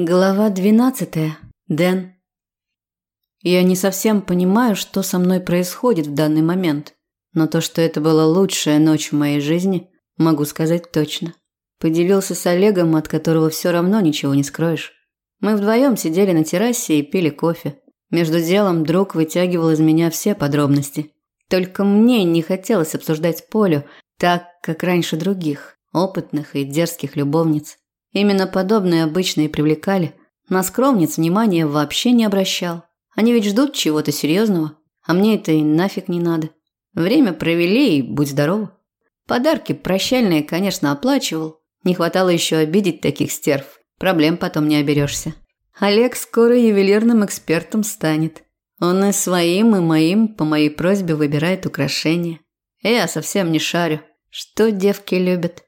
Глава 12. Дэн. Я не совсем понимаю, что со мной происходит в данный момент, но то, что это была лучшая ночь в моей жизни, могу сказать точно. Поделился с Олегом, от которого все равно ничего не скроешь. Мы вдвоем сидели на террасе и пили кофе. Между делом друг вытягивал из меня все подробности. Только мне не хотелось обсуждать Полю так, как раньше других, опытных и дерзких любовниц. Именно подобные обычно и привлекали. На скромниц внимания вообще не обращал. Они ведь ждут чего-то серьезного, а мне это и нафиг не надо. Время провели и будь здоров. Подарки прощальные, конечно, оплачивал. Не хватало еще обидеть таких стерв. Проблем потом не оберешься. Олег скоро ювелирным экспертом станет. Он и своим, и моим по моей просьбе выбирает украшения. Я совсем не шарю. Что девки любят?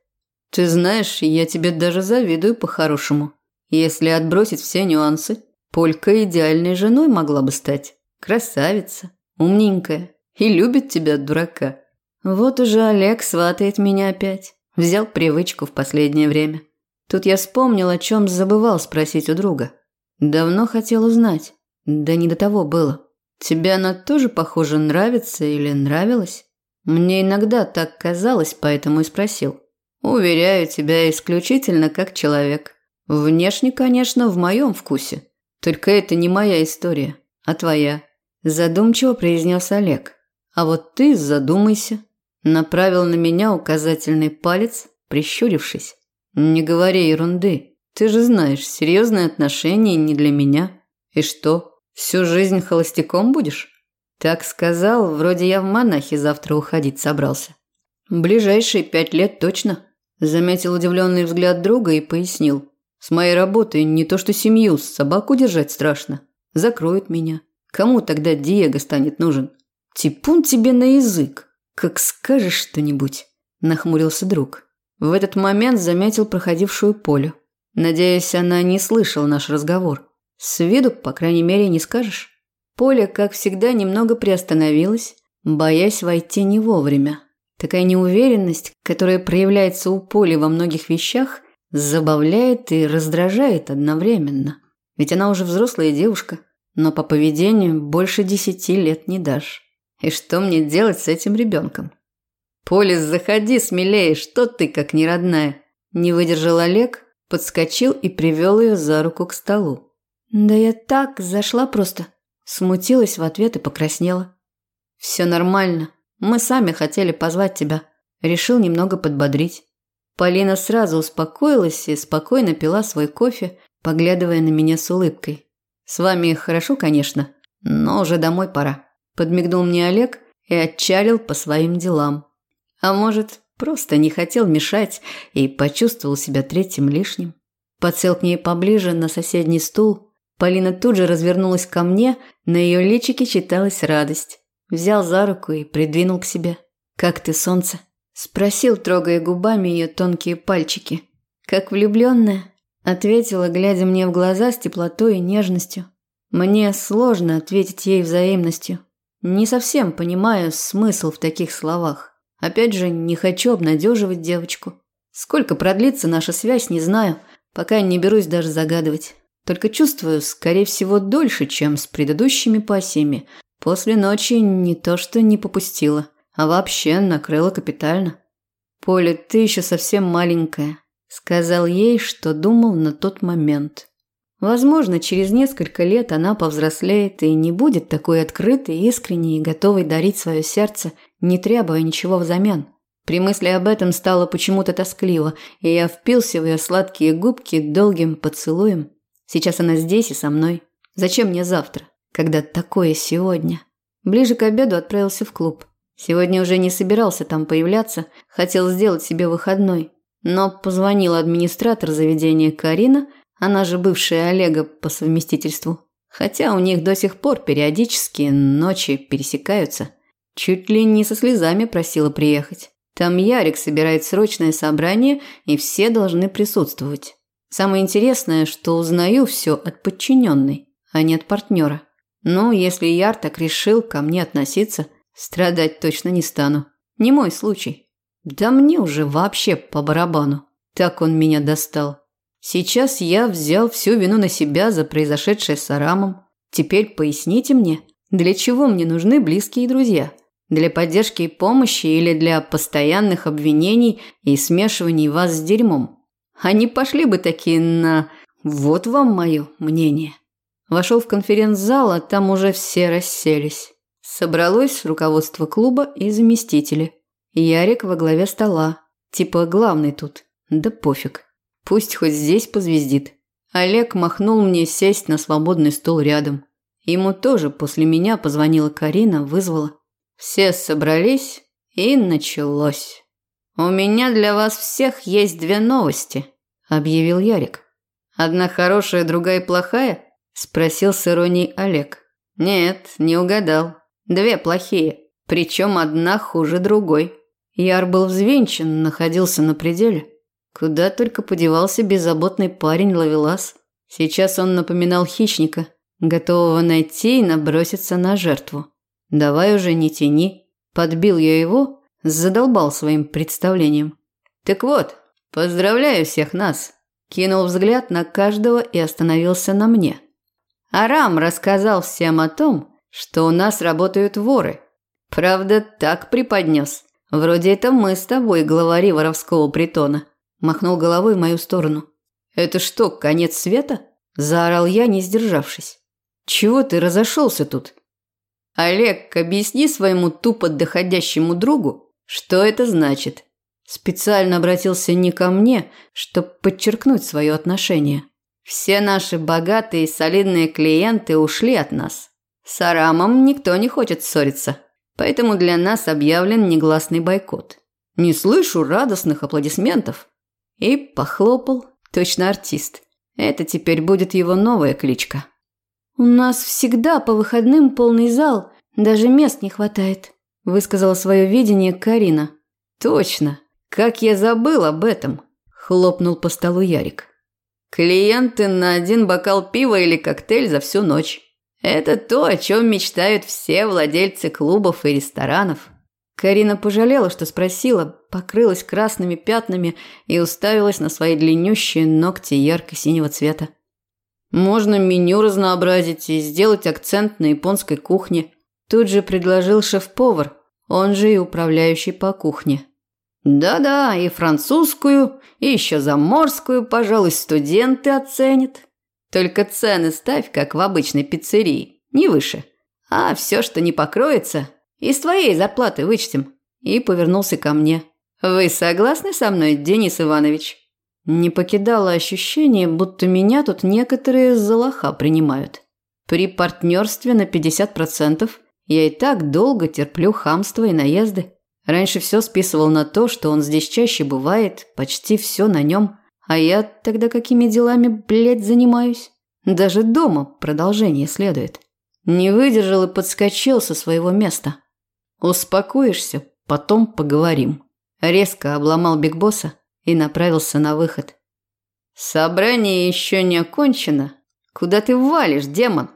Ты знаешь, я тебе даже завидую по-хорошему. Если отбросить все нюансы, Полька идеальной женой могла бы стать. Красавица, умненькая и любит тебя, дурака. Вот уже Олег сватает меня опять. Взял привычку в последнее время. Тут я вспомнил, о чем забывал спросить у друга. Давно хотел узнать. Да не до того было. Тебе она тоже, похоже, нравится или нравилась? Мне иногда так казалось, поэтому и спросил. Уверяю тебя исключительно как человек. Внешне, конечно, в моем вкусе. Только это не моя история, а твоя. Задумчиво произнес Олег. А вот ты задумайся. Направил на меня указательный палец, прищурившись. Не говори ерунды. Ты же знаешь, серьезные отношения не для меня. И что, всю жизнь холостяком будешь? Так сказал, вроде я в монахи завтра уходить собрался. Ближайшие пять лет точно. Заметил удивленный взгляд друга и пояснил. С моей работой не то что семью, собаку держать страшно. Закроют меня. Кому тогда Диего станет нужен? Типун тебе на язык. Как скажешь что-нибудь, нахмурился друг. В этот момент заметил проходившую Полю. Надеюсь, она не слышала наш разговор. С виду, по крайней мере, не скажешь. Поля, как всегда, немного приостановилась, боясь войти не вовремя. Такая неуверенность, которая проявляется у Поли во многих вещах, забавляет и раздражает одновременно. Ведь она уже взрослая девушка, но по поведению больше десяти лет не дашь. И что мне делать с этим ребенком? «Полис, заходи смелее, что ты как неродная?» Не выдержал Олег, подскочил и привел ее за руку к столу. «Да я так, зашла просто». Смутилась в ответ и покраснела. «Все нормально. Мы сами хотели позвать тебя. Решил немного подбодрить. Полина сразу успокоилась и спокойно пила свой кофе, поглядывая на меня с улыбкой. С вами хорошо, конечно, но уже домой пора. Подмигнул мне Олег и отчалил по своим делам. А может, просто не хотел мешать и почувствовал себя третьим лишним. Подсел к ней поближе на соседний стул. Полина тут же развернулась ко мне, на ее личике читалась радость. Взял за руку и придвинул к себе. «Как ты, солнце?» Спросил, трогая губами ее тонкие пальчики. «Как влюбленная?» Ответила, глядя мне в глаза с теплотой и нежностью. Мне сложно ответить ей взаимностью. Не совсем понимаю смысл в таких словах. Опять же, не хочу обнадеживать девочку. Сколько продлится наша связь, не знаю, пока не берусь даже загадывать. Только чувствую, скорее всего, дольше, чем с предыдущими пассиями, После ночи не то что не попустила, а вообще накрыла капитально. «Поля, ты еще совсем маленькая», – сказал ей, что думал на тот момент. Возможно, через несколько лет она повзрослеет и не будет такой открытой, искренней и готовой дарить свое сердце, не требуя ничего взамен. При мысли об этом стало почему-то тоскливо, и я впился в ее сладкие губки долгим поцелуем. Сейчас она здесь и со мной. Зачем мне завтра? Когда такое сегодня. Ближе к обеду отправился в клуб. Сегодня уже не собирался там появляться, хотел сделать себе выходной. Но позвонила администратор заведения Карина, она же бывшая Олега по совместительству. Хотя у них до сих пор периодически ночи пересекаются. Чуть ли не со слезами просила приехать. Там Ярик собирает срочное собрание, и все должны присутствовать. Самое интересное, что узнаю все от подчиненной, а не от партнера. Ну, если Яр так решил ко мне относиться, страдать точно не стану. Не мой случай. Да мне уже вообще по барабану. Так он меня достал. Сейчас я взял всю вину на себя за произошедшее с Арамом. Теперь поясните мне, для чего мне нужны близкие друзья? Для поддержки и помощи или для постоянных обвинений и смешиваний вас с дерьмом? Они пошли бы такие на «вот вам мое мнение». Вошел в конференц-зал, а там уже все расселись. Собралось руководство клуба и заместители. Ярик во главе стола. Типа главный тут. Да пофиг. Пусть хоть здесь позвездит. Олег махнул мне сесть на свободный стул рядом. Ему тоже после меня позвонила Карина, вызвала. Все собрались, и началось. «У меня для вас всех есть две новости», – объявил Ярик. «Одна хорошая, другая плохая?» – спросил с иронией Олег. «Нет, не угадал. Две плохие, причем одна хуже другой». Яр был взвинчен, находился на пределе. Куда только подевался беззаботный парень Лавелас. Сейчас он напоминал хищника – готового найти и наброситься на жертву. «Давай уже не тяни». Подбил я его, задолбал своим представлением. «Так вот, поздравляю всех нас!» Кинул взгляд на каждого и остановился на мне. Арам рассказал всем о том, что у нас работают воры. Правда, так преподнес. Вроде это мы с тобой главари воровского притона. Махнул головой в мою сторону. «Это что, конец света?» – заорал я, не сдержавшись. Чего ты разошелся тут? Олег, объясни своему тупо доходящему другу, что это значит. Специально обратился не ко мне, чтобы подчеркнуть свое отношение. Все наши богатые и солидные клиенты ушли от нас. С Арамом никто не хочет ссориться, поэтому для нас объявлен негласный бойкот. Не слышу радостных аплодисментов. И похлопал, точно артист. Это теперь будет его новая кличка. «У нас всегда по выходным полный зал, даже мест не хватает», – высказала свое видение Карина. «Точно! Как я забыл об этом!» – хлопнул по столу Ярик. «Клиенты на один бокал пива или коктейль за всю ночь. Это то, о чем мечтают все владельцы клубов и ресторанов». Карина пожалела, что спросила, покрылась красными пятнами и уставилась на свои длиннющие ногти ярко-синего цвета. Можно меню разнообразить и сделать акцент на японской кухне. Тут же предложил шеф-повар, он же и управляющий по кухне. Да-да, и французскую, и еще заморскую, пожалуй, студенты оценят. Только цены ставь, как в обычной пиццерии, не выше. А все, что не покроется, из твоей зарплаты вычтем. И повернулся ко мне. Вы согласны со мной, Денис Иванович? Не покидало ощущение, будто меня тут некоторые за лоха принимают. При партнерстве на 50% я и так долго терплю хамство и наезды. Раньше все списывал на то, что он здесь чаще бывает, почти все на нем. А я тогда какими делами, блядь, занимаюсь? Даже дома продолжение следует. Не выдержал и подскочил со своего места. Успокоишься, потом поговорим. Резко обломал Биг Босса, и направился на выход. «Собрание еще не окончено. Куда ты валишь, демон?»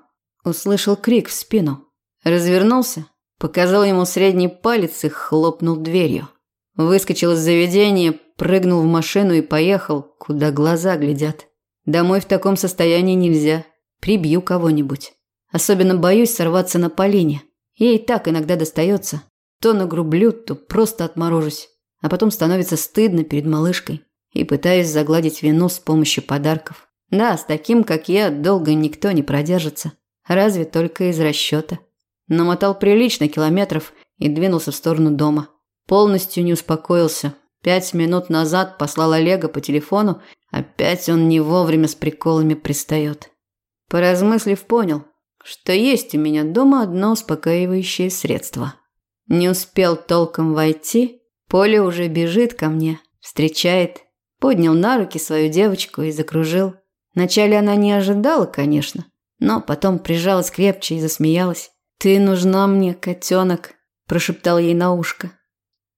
Услышал крик в спину. Развернулся, показал ему средний палец и хлопнул дверью. Выскочил из заведения, прыгнул в машину и поехал, куда глаза глядят. Домой в таком состоянии нельзя. Прибью кого-нибудь. Особенно боюсь сорваться на Полине. Ей так иногда достается. То нагрублю, то просто отморожусь а потом становится стыдно перед малышкой и пытаюсь загладить вину с помощью подарков. Да, с таким, как я, долго никто не продержится. Разве только из расчета. Намотал прилично километров и двинулся в сторону дома. Полностью не успокоился. Пять минут назад послал Олега по телефону, опять он не вовремя с приколами пристает. Поразмыслив, понял, что есть у меня дома одно успокаивающее средство. Не успел толком войти, Поле уже бежит ко мне, встречает, поднял на руки свою девочку и закружил. Вначале она не ожидала, конечно, но потом прижалась крепче и засмеялась. «Ты нужна мне, котенок», – прошептал ей на ушко.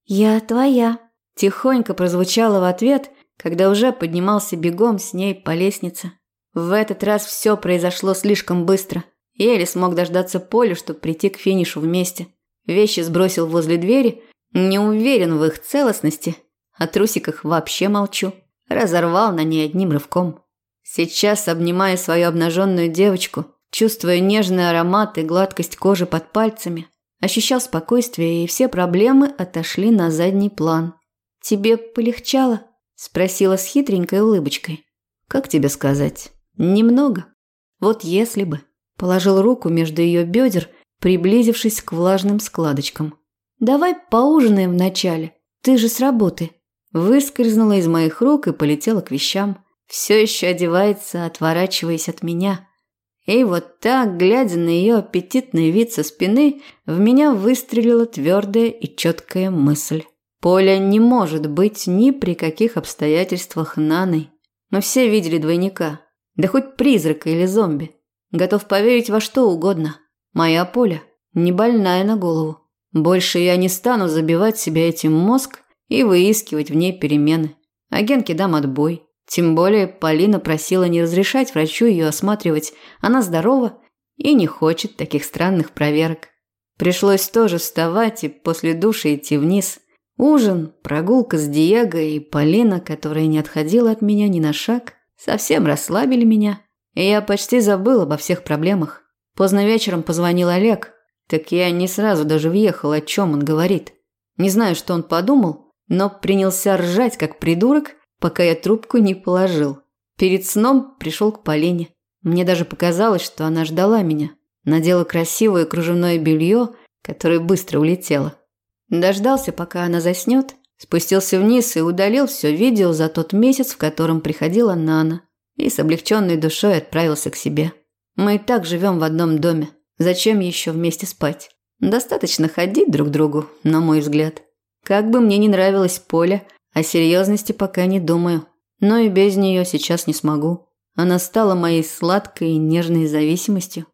«Я твоя», – тихонько прозвучало в ответ, когда уже поднимался бегом с ней по лестнице. В этот раз все произошло слишком быстро. Еле смог дождаться Поля, чтобы прийти к финишу вместе. Вещи сбросил возле двери не уверен в их целостности, о трусиках вообще молчу. разорвал на ней одним рывком. Сейчас, обнимая свою обнаженную девочку, чувствуя нежный аромат и гладкость кожи под пальцами, ощущал спокойствие, и все проблемы отошли на задний план. «Тебе полегчало?» – спросила с хитренькой улыбочкой. «Как тебе сказать? Немного. Вот если бы». Положил руку между ее бедер, приблизившись к влажным складочкам. «Давай поужинаем вначале. Ты же с работы». Выскользнула из моих рук и полетела к вещам. Все еще одевается, отворачиваясь от меня. И вот так, глядя на ее аппетитный вид со спины, в меня выстрелила твердая и четкая мысль. Поля не может быть ни при каких обстоятельствах Наной. Мы все видели двойника. Да хоть призрака или зомби. Готов поверить во что угодно. Моя Поля не больная на голову. Больше я не стану забивать себе этим мозг и выискивать в ней перемены. Агентке дам отбой. Тем более Полина просила не разрешать врачу ее осматривать. Она здорова и не хочет таких странных проверок. Пришлось тоже вставать и после душа идти вниз. Ужин, прогулка с Диего и Полина, которая не отходила от меня ни на шаг, совсем расслабили меня, и я почти забыл обо всех проблемах. Поздно вечером позвонил Олег, так я не сразу даже въехал, о чем он говорит. Не знаю, что он подумал, но принялся ржать, как придурок, пока я трубку не положил. Перед сном пришел к Полине. Мне даже показалось, что она ждала меня. Надела красивое кружевное белье, которое быстро улетело. Дождался, пока она заснет, спустился вниз и удалил все видео за тот месяц, в котором приходила Нана, и с облегченной душой отправился к себе. Мы и так живем в одном доме. Зачем еще вместе спать? Достаточно ходить друг другу, на мой взгляд. Как бы мне не нравилось Поля, о серьезности пока не думаю. Но и без нее сейчас не смогу. Она стала моей сладкой и нежной зависимостью.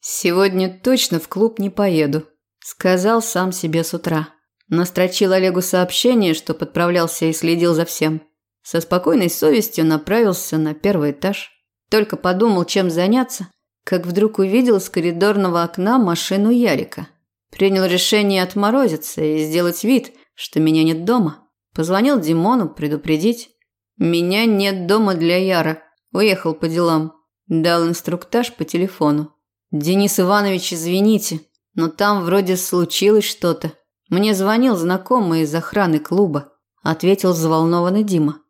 «Сегодня точно в клуб не поеду», – сказал сам себе с утра. Настрочил Олегу сообщение, что подправлялся и следил за всем. Со спокойной совестью направился на первый этаж. Только подумал, чем заняться – как вдруг увидел с коридорного окна машину Ярика. Принял решение отморозиться и сделать вид, что меня нет дома. Позвонил Димону предупредить. Меня нет дома для Яра. Уехал по делам. Дал инструктаж по телефону. Денис Иванович, извините, но там вроде случилось что-то. Мне звонил знакомый из охраны клуба, ответил взволнованный Дима.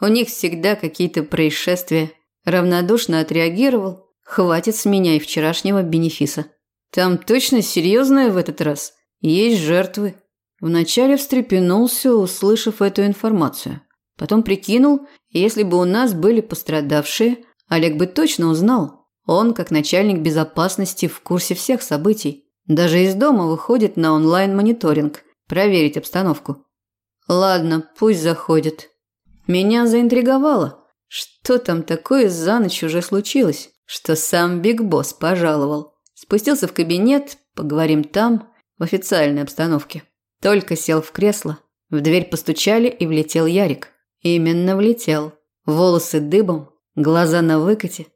У них всегда какие-то происшествия. Равнодушно отреагировал, Хватит с меня и вчерашнего бенефиса. Там точно серьезное в этот раз. Есть жертвы. Вначале встрепенулся, услышав эту информацию. Потом прикинул, если бы у нас были пострадавшие, Олег бы точно узнал. Он, как начальник безопасности, в курсе всех событий. Даже из дома выходит на онлайн-мониторинг, проверить обстановку. Ладно, пусть заходит. Меня заинтриговало. Что там такое за ночь уже случилось? Что сам Биг Босс пожаловал. Спустился в кабинет, поговорим там, в официальной обстановке. Только сел в кресло, в дверь постучали и влетел Ярик. Именно влетел. Волосы дыбом, глаза на выкате.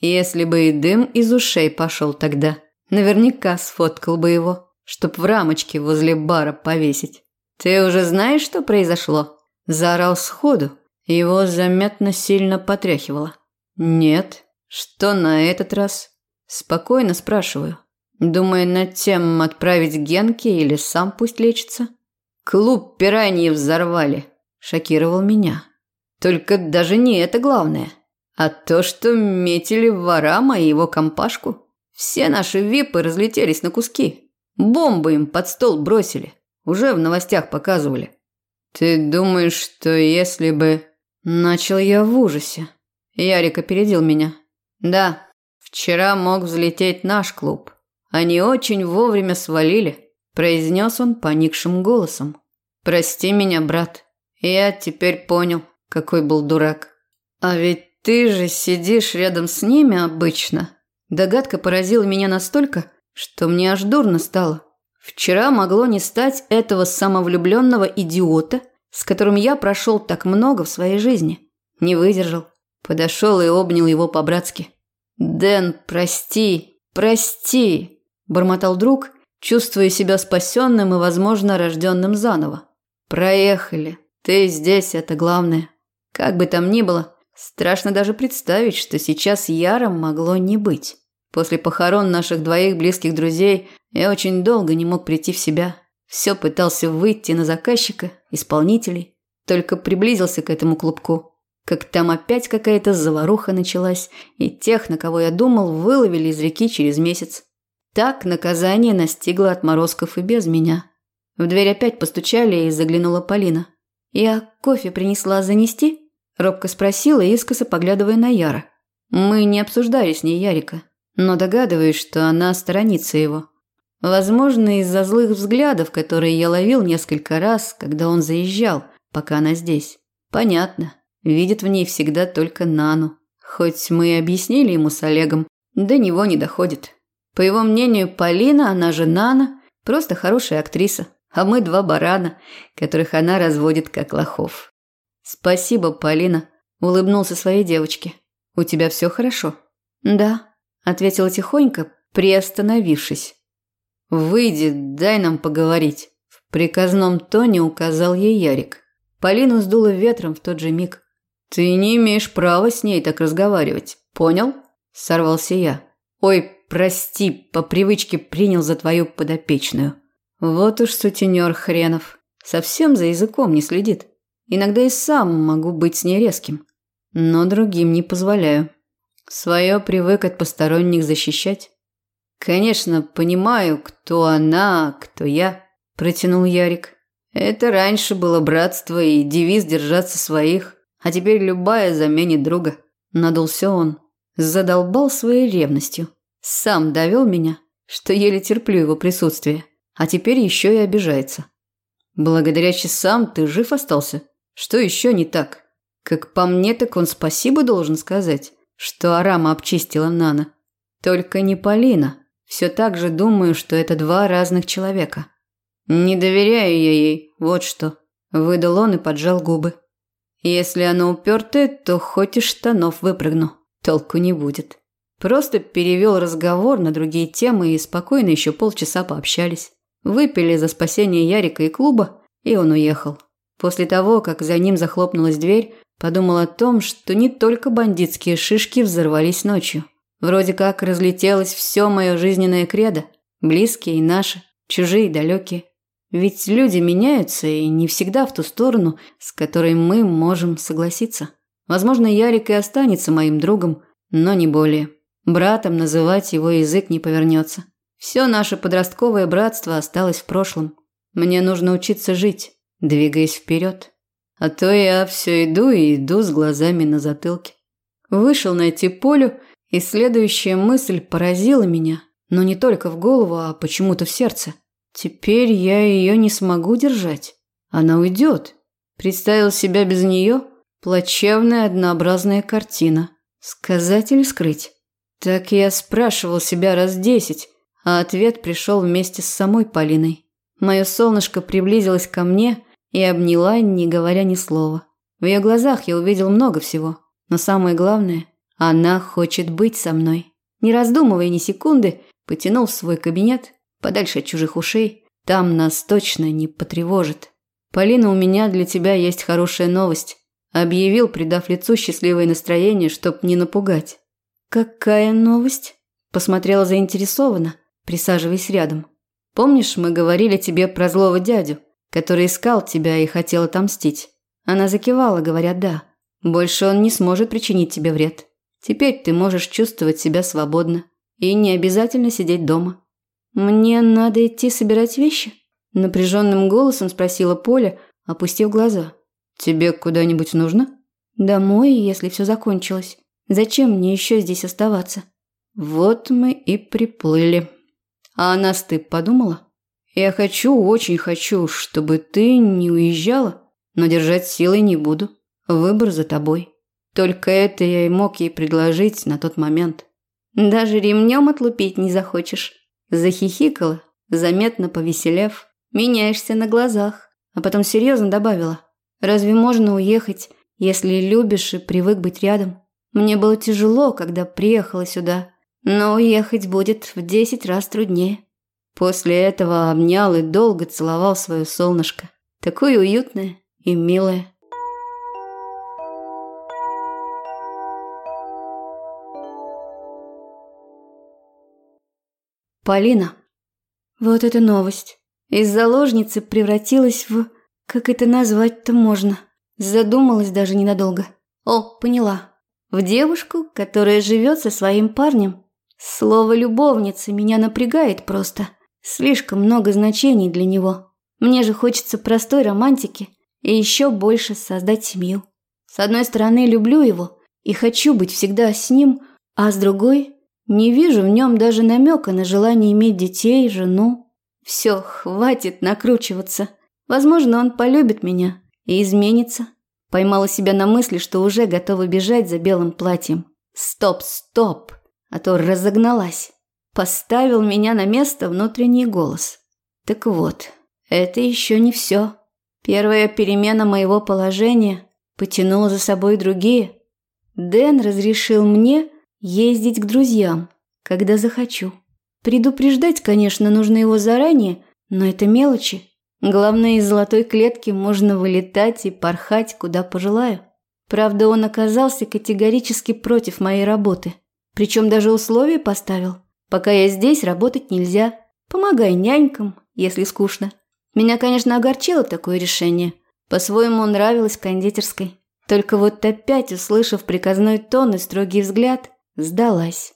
Если бы и дым из ушей пошел тогда, наверняка сфоткал бы его, чтоб в рамочке возле бара повесить. «Ты уже знаешь, что произошло?» Заорал сходу. Его заметно сильно потряхивало. «Нет», что на этот раз? Спокойно спрашиваю. Думаю над тем, отправить Генки или сам пусть лечится. Клуб пираньи взорвали. Шокировал меня. Только даже не это главное. А то, что метили ворама и его компашку. Все наши випы разлетелись на куски. Бомбы им под стол бросили. Уже в новостях показывали. Ты думаешь, что если бы... Начал я в ужасе. Ярик опередил меня. Да, вчера мог взлететь наш клуб. Они очень вовремя свалили, произнес он поникшим голосом. Прости меня, брат. Я теперь понял, какой был дурак. А ведь ты же сидишь рядом с ними обычно. Догадка поразила меня настолько, что мне аж дурно стало. Вчера могло не стать этого самовлюбленного идиота, с которым я прошел так много в своей жизни. Не выдержал. Подошел и обнял его по-братски. «Дэн, прости, прости!» бормотал друг, чувствуя себя спасенным и, возможно, рожденным заново. Проехали. Ты здесь, это главное. Как бы там ни было, страшно даже представить, что сейчас Яром могло не быть. После похорон наших двоих близких друзей я очень долго не мог прийти в себя. Все пытался выйти на заказчика, исполнителей. Только приблизился к этому клубку. Как там опять какая-то заваруха началась, и тех, на кого я думал, выловили из реки через месяц. Так наказание настигло отморозков и без меня. В дверь опять постучали, и заглянула Полина. «Я кофе принесла занести?» – робко спросила, искоса поглядывая на Яра. Мы не обсуждали с ней Ярика, но догадываюсь, что она сторонится его. Возможно, из-за злых взглядов, которые я ловил несколько раз, когда он заезжал, пока она здесь. Понятно, видит в ней всегда только Нану. Хоть мы и объяснили ему с Олегом, до него не доходит. По его мнению, Полина, она же Нана, просто хорошая актриса а мы два барана, которых она разводит как лохов. Спасибо, Полина, улыбнулся своей девочке. У тебя все хорошо? Да, ответила тихонько, приостановившись. Выйди, дай нам поговорить. В приказном тоне указал ей Ярик. Полину сдуло ветром в тот же миг. Ты не имеешь права с ней так разговаривать. Понял? Сорвался я. Ой, прости, по привычке принял за твою подопечную. Вот уж сутенер хренов. Совсем за языком не следит. Иногда и сам могу быть с ней резким. Но другим не позволяю. Свое привык от посторонних защищать. Конечно, понимаю, кто она, кто я, протянул Ярик. Это раньше было братство и девиз держаться своих, а теперь любая заменит друга. Надулся он. Задолбал своей ревностью. Сам довел меня, что еле терплю его присутствие а теперь еще и обижается. Благодаря часам ты жив остался. Что еще не так? Как по мне, так он спасибо должен сказать, что Арама обчистила Нана. Только не Полина. Все так же думаю, что это два разных человека. Не доверяю я ей, вот что. Выдал он и поджал губы. Если она упертая, то хоть из штанов выпрыгну. Толку не будет. Просто перевел разговор на другие темы и спокойно еще полчаса пообщались. Выпили за спасение Ярика и клуба, и он уехал. После того, как за ним захлопнулась дверь, подумал о том, что не только бандитские шишки взорвались ночью. Вроде как разлетелось все мое жизненное кредо. Близкие и наши, чужие и далекие. Ведь люди меняются, и не всегда в ту сторону, с которой мы можем согласиться. Возможно, Ярик и останется моим другом, но не более. Братом называть его язык не повернется. Все наше подростковое братство осталось в прошлом. Мне нужно учиться жить, двигаясь вперед. А то я все иду и иду с глазами на затылке. Вышел найти полю, и следующая мысль поразила меня, но не только в голову, а почему-то в сердце. Теперь я ее не смогу держать. Она уйдет. Представил себя без нее плачевная однообразная картина. Сказать или скрыть? Так я спрашивал себя раз десять, а ответ пришел вместе с самой Полиной. Мое солнышко приблизилось ко мне и обняла, не говоря ни слова. В ее глазах я увидел много всего, но самое главное, она хочет быть со мной. Не раздумывая ни секунды, потянул в свой кабинет, подальше от чужих ушей, там нас точно не потревожит. Полина, у меня для тебя есть хорошая новость. Объявил, придав лицу счастливое настроение, чтоб не напугать. Какая новость? Посмотрела заинтересованно присаживаясь рядом. «Помнишь, мы говорили тебе про злого дядю, который искал тебя и хотел отомстить?» Она закивала, говоря «да». «Больше он не сможет причинить тебе вред. Теперь ты можешь чувствовать себя свободно и не обязательно сидеть дома». «Мне надо идти собирать вещи?» Напряженным голосом спросила Поля, опустив глаза. «Тебе куда-нибудь нужно?» «Домой, если все закончилось. Зачем мне еще здесь оставаться?» «Вот мы и приплыли», а о нас ты подумала? Я хочу, очень хочу, чтобы ты не уезжала, но держать силой не буду. Выбор за тобой. Только это я и мог ей предложить на тот момент. Даже ремнем отлупить не захочешь. Захихикала, заметно повеселев. Меняешься на глазах. А потом серьезно добавила. Разве можно уехать, если любишь и привык быть рядом? Мне было тяжело, когда приехала сюда но уехать будет в десять раз труднее. После этого обнял и долго целовал свое солнышко. Такое уютное и милое. Полина. Вот это новость. Из заложницы превратилась в... Как это назвать-то можно? Задумалась даже ненадолго. О, поняла. В девушку, которая живет со своим парнем. Слово «любовница» меня напрягает просто. Слишком много значений для него. Мне же хочется простой романтики и еще больше создать семью. С одной стороны, люблю его и хочу быть всегда с ним, а с другой, не вижу в нем даже намека на желание иметь детей, жену. Все, хватит накручиваться. Возможно, он полюбит меня и изменится. Поймала себя на мысли, что уже готова бежать за белым платьем. Стоп, стоп, а то разогналась. Поставил меня на место внутренний голос. Так вот, это еще не все. Первая перемена моего положения потянула за собой другие. Дэн разрешил мне ездить к друзьям, когда захочу. Предупреждать, конечно, нужно его заранее, но это мелочи. Главное, из золотой клетки можно вылетать и порхать, куда пожелаю. Правда, он оказался категорически против моей работы. Причем даже условия поставил. Пока я здесь, работать нельзя. Помогай нянькам, если скучно. Меня, конечно, огорчило такое решение. По-своему нравилось кондитерской. Только вот опять, услышав приказной тон и строгий взгляд, сдалась.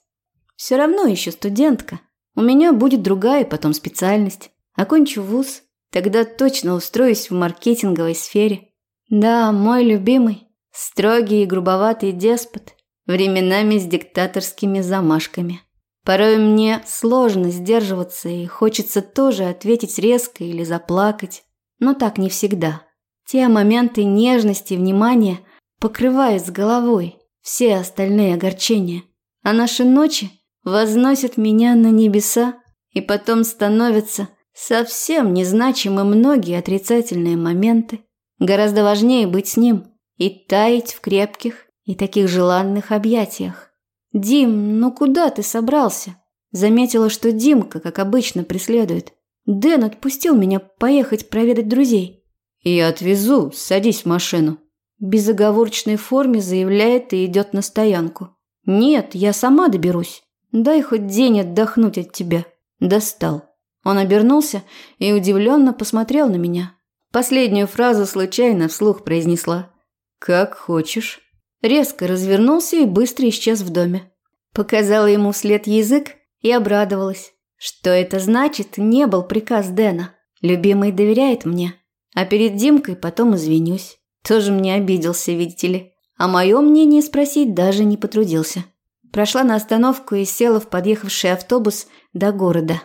Все равно еще студентка. У меня будет другая потом специальность. Окончу вуз, Тогда точно устроюсь в маркетинговой сфере. Да, мой любимый, строгий и грубоватый деспот, временами с диктаторскими замашками. Порой мне сложно сдерживаться и хочется тоже ответить резко или заплакать, но так не всегда. Те моменты нежности и внимания покрывают с головой все остальные огорчения, а наши ночи возносят меня на небеса и потом становятся Совсем незначимы многие отрицательные моменты. Гораздо важнее быть с ним и таять в крепких и таких желанных объятиях. «Дим, ну куда ты собрался?» Заметила, что Димка, как обычно, преследует. Дэн отпустил меня поехать проведать друзей. «Я отвезу, садись в машину». Безоговорочной форме заявляет и идет на стоянку. «Нет, я сама доберусь. Дай хоть день отдохнуть от тебя». Достал. Он обернулся и удивленно посмотрел на меня. Последнюю фразу случайно вслух произнесла. «Как хочешь». Резко развернулся и быстро исчез в доме. Показала ему вслед язык и обрадовалась. Что это значит, не был приказ Дэна. Любимый доверяет мне. А перед Димкой потом извинюсь. Тоже мне обиделся, видите ли. А мое мнение спросить даже не потрудился. Прошла на остановку и села в подъехавший автобус до города.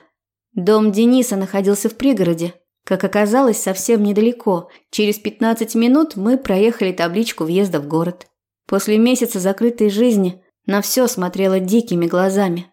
Дом Дениса находился в пригороде. Как оказалось, совсем недалеко. Через 15 минут мы проехали табличку въезда в город. После месяца закрытой жизни на все смотрела дикими глазами.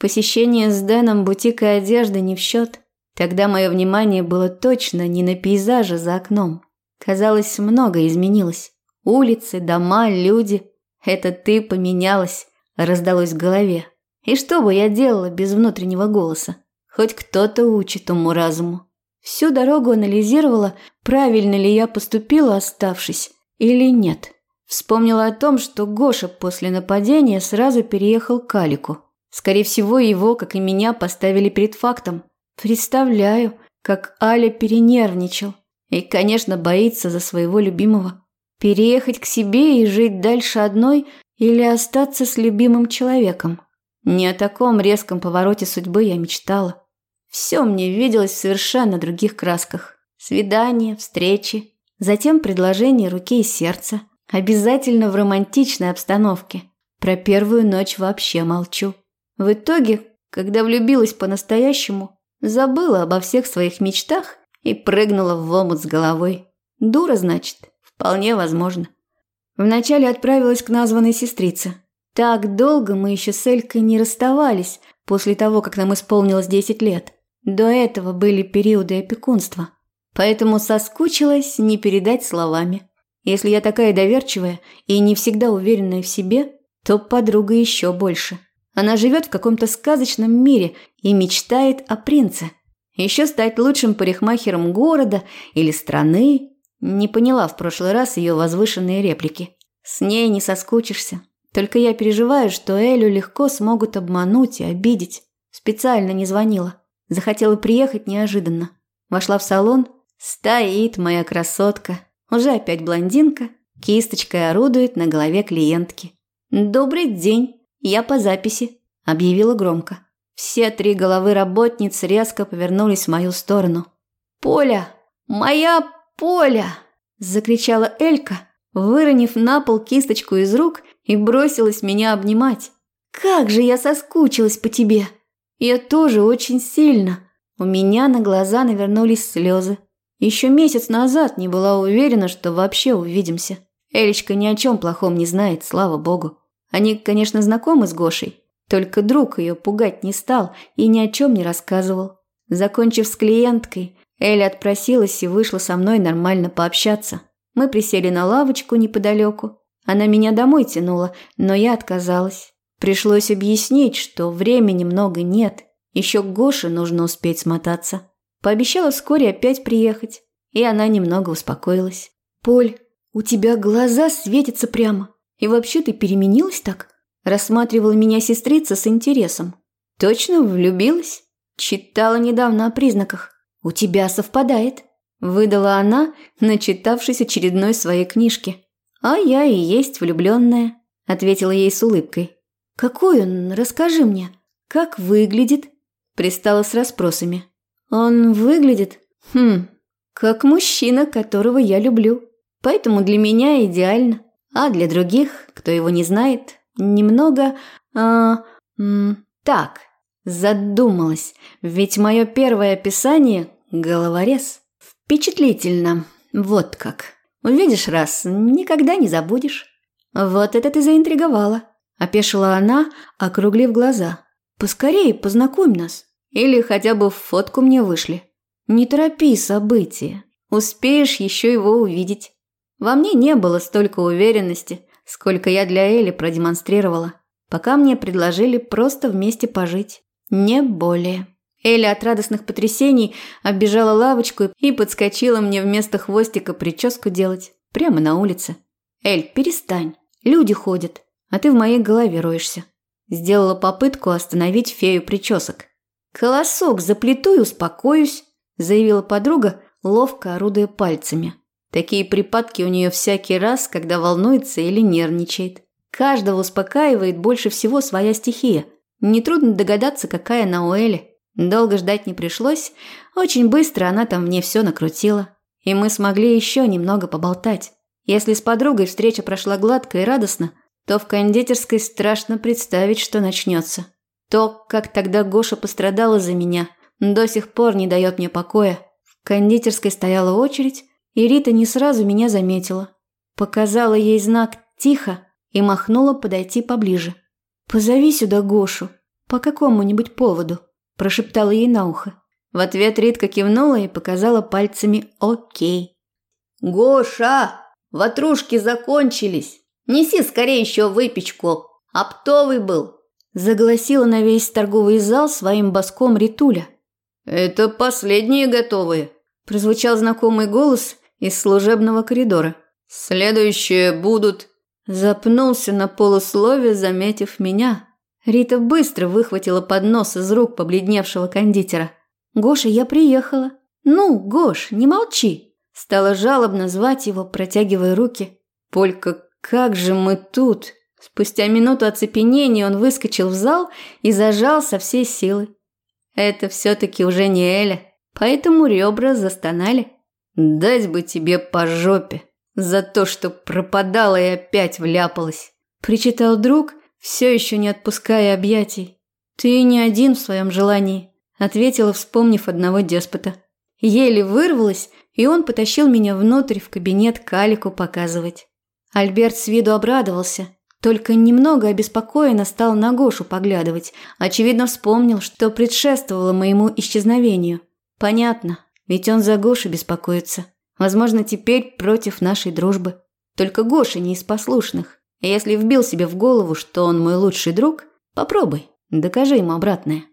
Посещение с Дэном бутика одежды не в счет. Тогда мое внимание было точно не на пейзаже за окном. Казалось, много изменилось. Улицы, дома, люди. Это ты поменялась, раздалось в голове. И что бы я делала без внутреннего голоса? Хоть кто-то учит уму-разуму. Всю дорогу анализировала, правильно ли я поступила, оставшись, или нет. Вспомнила о том, что Гоша после нападения сразу переехал к Алику. Скорее всего, его, как и меня, поставили перед фактом. Представляю, как Аля перенервничал. И, конечно, боится за своего любимого. Переехать к себе и жить дальше одной или остаться с любимым человеком. Не о таком резком повороте судьбы я мечтала. Все мне виделось в совершенно других красках. Свидания, встречи, затем предложение руки и сердца. Обязательно в романтичной обстановке. Про первую ночь вообще молчу. В итоге, когда влюбилась по-настоящему, забыла обо всех своих мечтах и прыгнула в омут с головой. Дура, значит? Вполне возможно. Вначале отправилась к названной сестрице. Так долго мы еще с Элькой не расставались после того, как нам исполнилось 10 лет. До этого были периоды опекунства, поэтому соскучилась не передать словами. Если я такая доверчивая и не всегда уверенная в себе, то подруга еще больше. Она живет в каком-то сказочном мире и мечтает о принце. Еще стать лучшим парикмахером города или страны. Не поняла в прошлый раз ее возвышенные реплики. С ней не соскучишься. Только я переживаю, что Элю легко смогут обмануть и обидеть. Специально не звонила. Захотела приехать неожиданно. Вошла в салон. Стоит моя красотка. Уже опять блондинка. Кисточкой орудует на голове клиентки. «Добрый день. Я по записи», – объявила громко. Все три головы работниц резко повернулись в мою сторону. «Поля! Моя Поля!» – закричала Элька, выронив на пол кисточку из рук и бросилась меня обнимать. «Как же я соскучилась по тебе!» «Я тоже очень сильно!» У меня на глаза навернулись слезы. Еще месяц назад не была уверена, что вообще увидимся. Элечка ни о чем плохом не знает, слава богу. Они, конечно, знакомы с Гошей, только друг ее пугать не стал и ни о чем не рассказывал. Закончив с клиенткой, Эля отпросилась и вышла со мной нормально пообщаться. Мы присели на лавочку неподалеку. Она меня домой тянула, но я отказалась. Пришлось объяснить, что времени много нет. Еще к Гоше нужно успеть смотаться. Пообещала вскоре опять приехать, и она немного успокоилась. «Поль, у тебя глаза светятся прямо. И вообще ты переменилась так?» Рассматривала меня сестрица с интересом. Точно влюбилась? Читала недавно о признаках. У тебя совпадает. Выдала она, начитавшись очередной своей книжки. А я и есть влюбленная, ответила ей с улыбкой. Какой он? Расскажи мне. Как выглядит? Пристала с расспросами. Он выглядит, хм, как мужчина, которого я люблю. Поэтому для меня идеально. А для других, кто его не знает, Немного... А, м, так, задумалась. Ведь мое первое описание – головорез. Впечатлительно. Вот как. Увидишь раз, никогда не забудешь. Вот это ты заинтриговала. Опешила она, округлив глаза. Поскорее познакомь нас. Или хотя бы фотку мне вышли. Не торопи события. Успеешь еще его увидеть. Во мне не было столько уверенности, сколько я для Эли продемонстрировала, пока мне предложили просто вместе пожить. Не более. Эля от радостных потрясений оббежала лавочку и подскочила мне вместо хвостика прическу делать. Прямо на улице. «Эль, перестань. Люди ходят, а ты в моей голове роешься». Сделала попытку остановить фею причесок. «Колосок заплету и успокоюсь», – заявила подруга, ловко орудуя пальцами. Такие припадки у нее всякий раз, когда волнуется или нервничает. Каждого успокаивает больше всего своя стихия. Нетрудно догадаться, какая на Уэле. Долго ждать не пришлось. Очень быстро она там мне все накрутила. И мы смогли еще немного поболтать. Если с подругой встреча прошла гладко и радостно, то в кондитерской страшно представить, что начнется. То, как тогда Гоша пострадала за меня, до сих пор не дает мне покоя. В кондитерской стояла очередь, и Рита не сразу меня заметила. Показала ей знак «тихо» и махнула подойти поближе. «Позови сюда Гошу, по какому-нибудь поводу», – прошептала ей на ухо. В ответ Ритка кивнула и показала пальцами «Окей». «Гоша, ватрушки закончились. Неси скорее еще выпечку. Оптовый был», – загласила на весь торговый зал своим боском Ритуля. «Это последние готовые», – прозвучал знакомый голос, из служебного коридора. «Следующие будут...» Запнулся на полуслове, заметив меня. Рита быстро выхватила поднос из рук побледневшего кондитера. «Гоша, я приехала». «Ну, Гош, не молчи!» Стала жалобно звать его, протягивая руки. «Полька, как же мы тут?» Спустя минуту оцепенения он выскочил в зал и зажал со всей силы. Это все-таки уже не Эля, поэтому ребра застонали. Дать бы тебе по жопе за то, что пропадала и опять вляпалась. Причитал друг, все еще не отпуская объятий. Ты не один в своем желании, ответила, вспомнив одного деспота. Еле вырвалась, и он потащил меня внутрь в кабинет Калику показывать. Альберт с виду обрадовался, только немного обеспокоенно стал на Гошу поглядывать, очевидно вспомнил, что предшествовало моему исчезновению. Понятно, ведь он за Гошу беспокоится. Возможно, теперь против нашей дружбы. Только Гоша не из послушных. Если вбил себе в голову, что он мой лучший друг, попробуй, докажи ему обратное.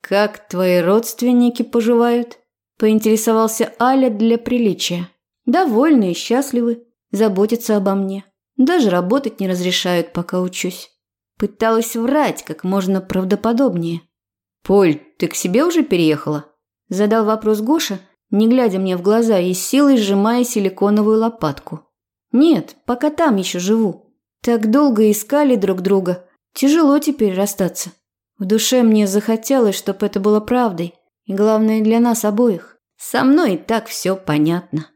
«Как твои родственники поживают?» – поинтересовался Аля для приличия. «Довольны и счастливы, заботятся обо мне. Даже работать не разрешают, пока учусь». Пыталась врать как можно правдоподобнее. «Поль, ты к себе уже переехала?» – задал вопрос Гоша, не глядя мне в глаза и силой сжимая силиконовую лопатку. «Нет, пока там еще живу. Так долго искали друг друга. Тяжело теперь расстаться». В душе мне захотелось, чтобы это было правдой. И главное для нас обоих. Со мной и так все понятно.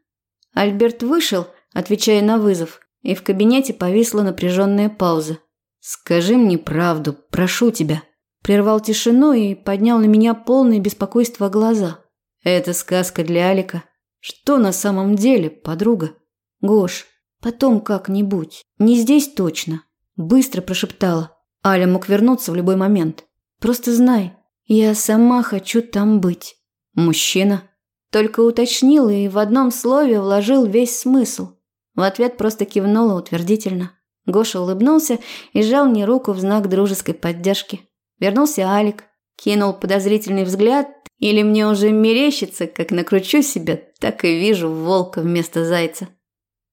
Альберт вышел, отвечая на вызов, и в кабинете повисла напряженная пауза. «Скажи мне правду, прошу тебя». Прервал тишину и поднял на меня полное беспокойство глаза. «Это сказка для Алика. Что на самом деле, подруга?» «Гош, потом как-нибудь. Не здесь точно». Быстро прошептала. Аля мог вернуться в любой момент. Просто знай, я сама хочу там быть. Мужчина. Только уточнил и в одном слове вложил весь смысл. В ответ просто кивнула утвердительно. Гоша улыбнулся и сжал мне руку в знак дружеской поддержки. Вернулся Алик, кинул подозрительный взгляд, или мне уже мерещится, как накручу себя, так и вижу волка вместо зайца.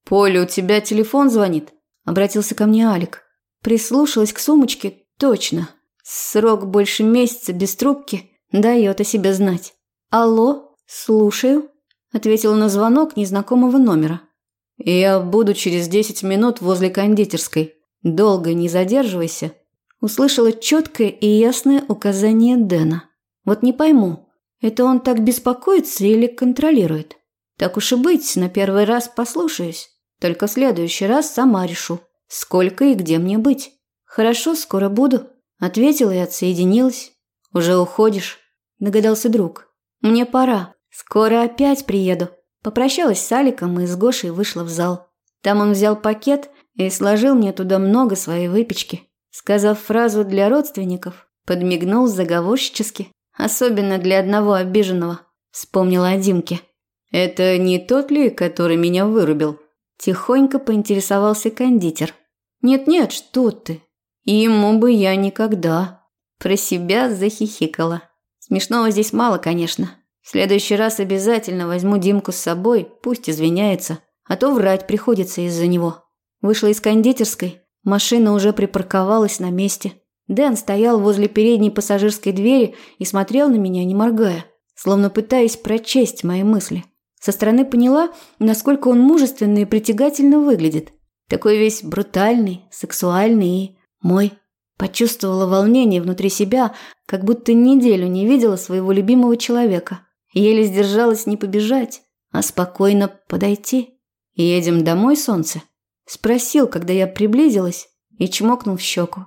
«Поля, у тебя телефон звонит?» – обратился ко мне Алик. Прислушалась к сумочке. Точно, Срок больше месяца без трубки дает о себе знать. «Алло, слушаю», – ответила на звонок незнакомого номера. «Я буду через десять минут возле кондитерской. Долго не задерживайся», – услышала четкое и ясное указание Дэна. «Вот не пойму, это он так беспокоится или контролирует? Так уж и быть, на первый раз послушаюсь. Только в следующий раз сама решу, сколько и где мне быть. Хорошо, скоро буду». Ответила и отсоединилась. «Уже уходишь?» – догадался друг. «Мне пора. Скоро опять приеду». Попрощалась с Аликом и с Гошей вышла в зал. Там он взял пакет и сложил мне туда много своей выпечки. Сказав фразу для родственников, подмигнул заговорщически, особенно для одного обиженного. Вспомнила о Димке. «Это не тот ли, который меня вырубил?» Тихонько поинтересовался кондитер. «Нет-нет, что ты. Ему бы я никогда. Про себя захихикала. Смешного здесь мало, конечно. В следующий раз обязательно возьму Димку с собой, пусть извиняется, а то врать приходится из-за него. Вышла из кондитерской, машина уже припарковалась на месте. Дэн стоял возле передней пассажирской двери и смотрел на меня, не моргая, словно пытаясь прочесть мои мысли. Со стороны поняла, насколько он мужественно и притягательно выглядит. Такой весь брутальный, сексуальный и мой. Почувствовала волнение внутри себя, как будто неделю не видела своего любимого человека. Еле сдержалась не побежать, а спокойно подойти. «Едем домой, солнце?» Спросил, когда я приблизилась, и чмокнул в щеку.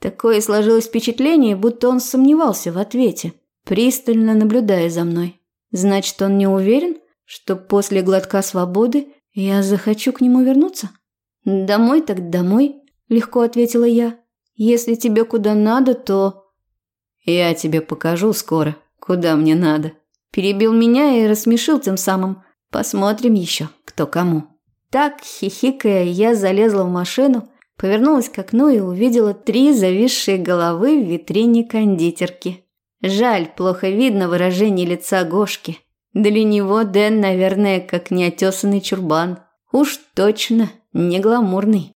Такое сложилось впечатление, будто он сомневался в ответе, пристально наблюдая за мной. Значит, он не уверен, что после глотка свободы я захочу к нему вернуться? Домой так домой, легко ответила я. Если тебе куда надо, то я тебе покажу скоро, куда мне надо. Перебил меня и рассмешил тем самым. Посмотрим еще, кто кому. Так, хихикая, я залезла в машину, повернулась к окну и увидела три зависшие головы в витрине кондитерки. Жаль, плохо видно выражение лица Гошки. Для него Дэн, наверное, как неотесанный чурбан. Уж точно не гламурный.